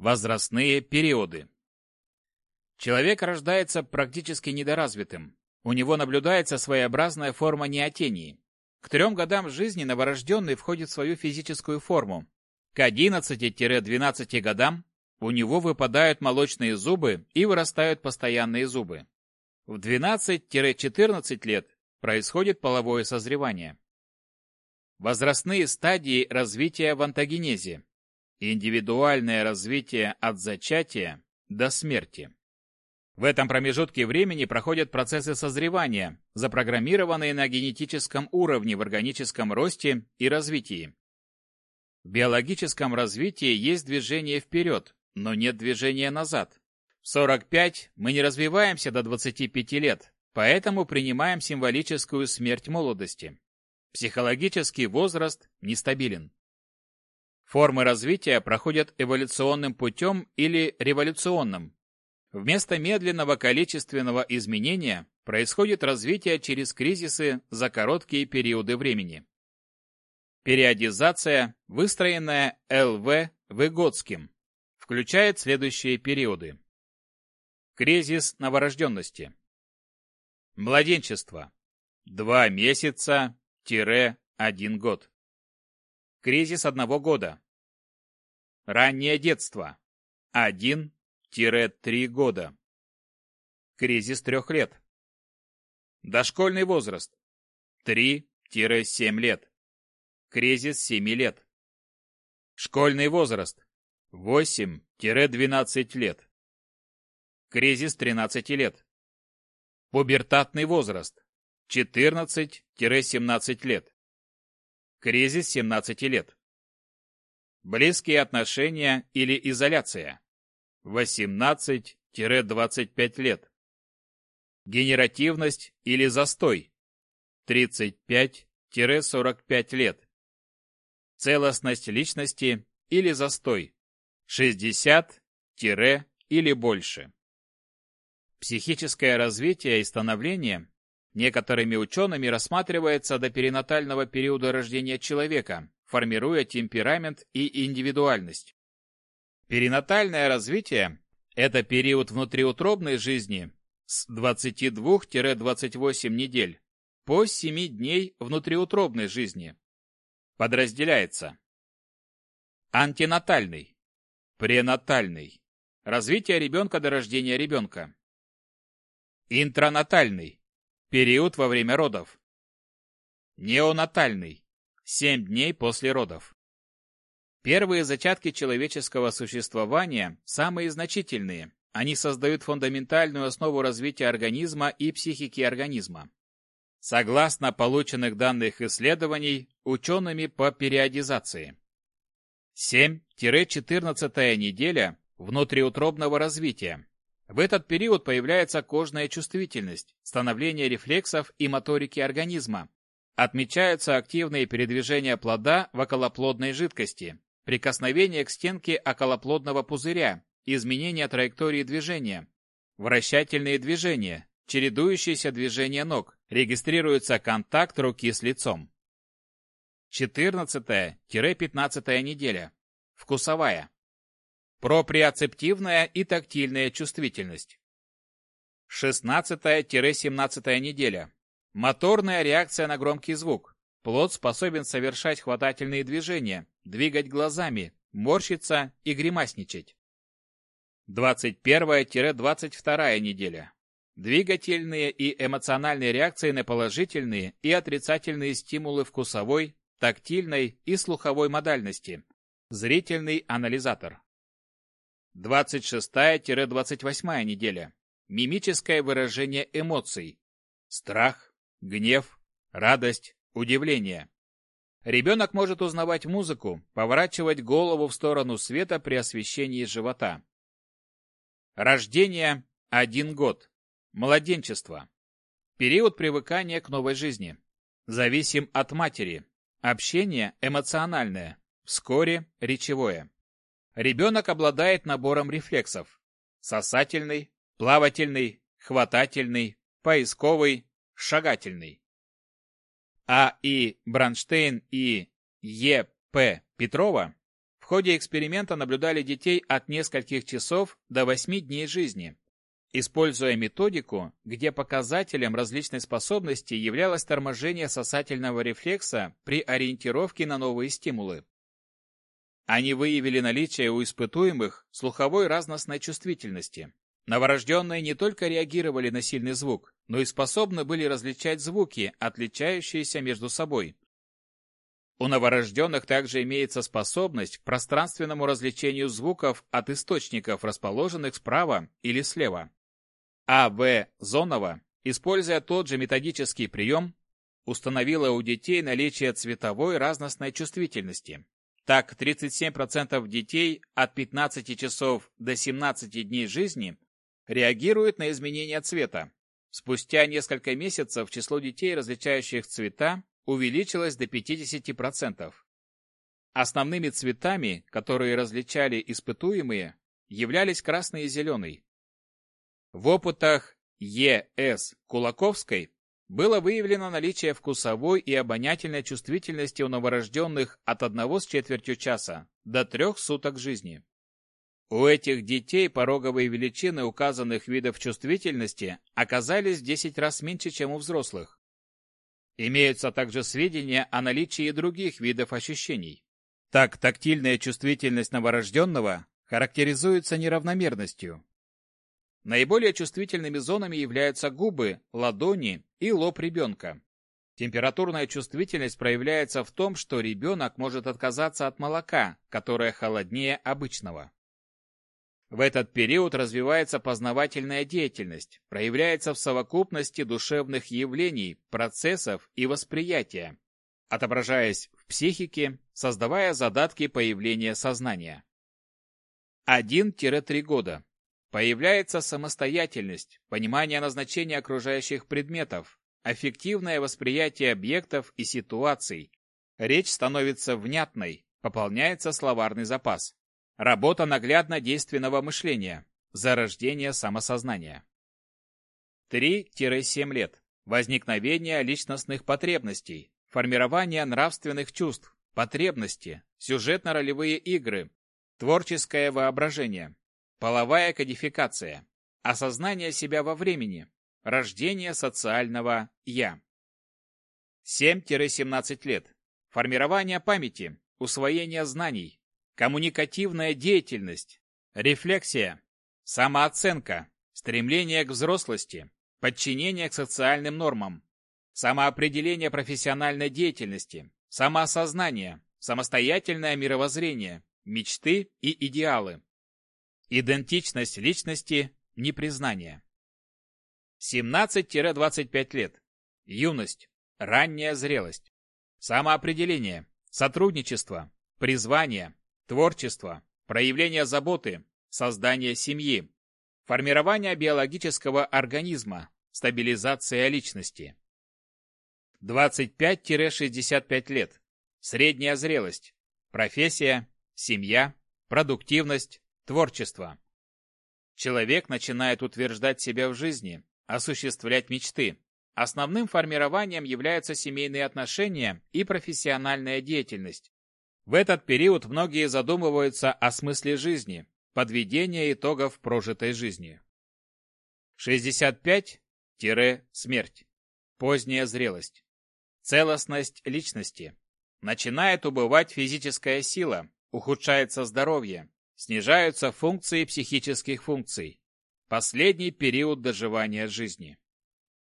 Возрастные периоды. Человек рождается практически недоразвитым. У него наблюдается своеобразная форма неотении. К трем годам жизни новорожденный входит в свою физическую форму. К 11-12 годам у него выпадают молочные зубы и вырастают постоянные зубы. В 12-14 лет происходит половое созревание. Возрастные стадии развития в антогенезе. Индивидуальное развитие от зачатия до смерти. В этом промежутке времени проходят процессы созревания, запрограммированные на генетическом уровне в органическом росте и развитии. В биологическом развитии есть движение вперед, но нет движения назад. В 45 мы не развиваемся до 25 лет, поэтому принимаем символическую смерть молодости. Психологический возраст нестабилен. Формы развития проходят эволюционным путем или революционным, Вместо медленного количественного изменения происходит развитие через кризисы за короткие периоды времени. Периодизация, выстроенная Л.В. Выгодским, включает следующие периоды. Кризис новорожденности. Младенчество. Два месяца-один год. Кризис одного года. Раннее детство. Один 3 года. Кризис трех лет. Дошкольный возраст. 3-7 лет. Кризис 7 лет. Школьный возраст. 8-12 лет. Кризис 13 лет. Пубертатный возраст. 14-17 лет. Кризис 17 лет. Близкие отношения или изоляция. 18-25 лет. Генеративность или застой 35-45 лет. Целостность личности или застой 60 или больше. Психическое развитие и становление некоторыми учеными рассматривается до перинатального периода рождения человека, формируя темперамент и индивидуальность. Перинатальное развитие – это период внутриутробной жизни с 22-28 недель по 7 дней внутриутробной жизни. Подразделяется. Антинатальный. Пренатальный. Развитие ребенка до рождения ребенка. Интранатальный. Период во время родов. Неонатальный. 7 дней после родов. Первые зачатки человеческого существования самые значительные. Они создают фундаментальную основу развития организма и психики организма. Согласно полученных данных исследований учеными по периодизации. 7-14 неделя внутриутробного развития. В этот период появляется кожная чувствительность, становление рефлексов и моторики организма. Отмечаются активные передвижения плода в околоплодной жидкости, прикосновение к стенке околоплодного пузыря, изменение траектории движения, вращательные движения, чередующиеся движения ног, регистрируется контакт руки с лицом. 14-15 неделя. Вкусовая. Проприоцептивная и тактильная чувствительность. 16-17 неделя. Моторная реакция на громкий звук. Плод способен совершать хватательные движения, двигать глазами, морщиться и гримасничать. 21-22 неделя. Двигательные и эмоциональные реакции на положительные и отрицательные стимулы вкусовой, тактильной и слуховой модальности. Зрительный анализатор. 26-28 неделя. Мимическое выражение эмоций. Страх, гнев, радость, удивление. Ребенок может узнавать музыку, поворачивать голову в сторону света при освещении живота. Рождение – один год. Младенчество. Период привыкания к новой жизни. Зависим от матери. Общение эмоциональное. Вскоре речевое. Ребенок обладает набором рефлексов. Сосательный, плавательный, хватательный, поисковый, шагательный. А. И. Бранштейн и Е. П. Петрова в ходе эксперимента наблюдали детей от нескольких часов до 8 дней жизни, используя методику, где показателем различной способности являлось торможение сосательного рефлекса при ориентировке на новые стимулы. Они выявили наличие у испытуемых слуховой разностной чувствительности. Новорожденные не только реагировали на сильный звук, но и способны были различать звуки, отличающиеся между собой. У новорожденных также имеется способность к пространственному развлечению звуков от источников, расположенных справа или слева. А. В. Зонова, используя тот же методический прием, установила у детей наличие цветовой разностной чувствительности. Так, 37% детей от 15 часов до 17 дней жизни реагируют на изменения цвета. Спустя несколько месяцев число детей, различающих цвета, увеличилось до 50%. Основными цветами, которые различали испытуемые, являлись красный и зеленый. В опытах Е.С. Кулаковской было выявлено наличие вкусовой и обонятельной чувствительности у новорожденных от одного с четвертью часа до трех суток жизни. У этих детей пороговые величины указанных видов чувствительности оказались в 10 раз меньше, чем у взрослых. Имеются также сведения о наличии других видов ощущений. Так, тактильная чувствительность новорожденного характеризуется неравномерностью, Наиболее чувствительными зонами являются губы, ладони и лоб ребенка. Температурная чувствительность проявляется в том, что ребенок может отказаться от молока, которое холоднее обычного. В этот период развивается познавательная деятельность, проявляется в совокупности душевных явлений, процессов и восприятия, отображаясь в психике, создавая задатки появления сознания. 1-3 года. Появляется самостоятельность, понимание назначения окружающих предметов, аффективное восприятие объектов и ситуаций. Речь становится внятной, пополняется словарный запас. Работа наглядно-действенного мышления, зарождение самосознания. 3-7 лет. Возникновение личностных потребностей, формирование нравственных чувств, потребности, сюжетно-ролевые игры, творческое воображение, Половая кодификация. Осознание себя во времени. Рождение социального «я». 7-17 лет. Формирование памяти. Усвоение знаний. Коммуникативная деятельность. Рефлексия. Самооценка. Стремление к взрослости. Подчинение к социальным нормам. Самоопределение профессиональной деятельности. Самоосознание. Самостоятельное мировоззрение. Мечты и идеалы. Идентичность личности, непризнание. 17-25 лет. Юность, ранняя зрелость. Самоопределение, сотрудничество, призвание, творчество, проявление заботы, создание семьи, формирование биологического организма, стабилизация личности. 25-65 лет. Средняя зрелость. Профессия, семья, продуктивность, Творчество. Человек начинает утверждать себя в жизни, осуществлять мечты. Основным формированием являются семейные отношения и профессиональная деятельность. В этот период многие задумываются о смысле жизни, подведение итогов прожитой жизни. 65-смерть. Поздняя зрелость. Целостность личности. Начинает убывать физическая сила, ухудшается здоровье, Снижаются функции психических функций. Последний период доживания жизни.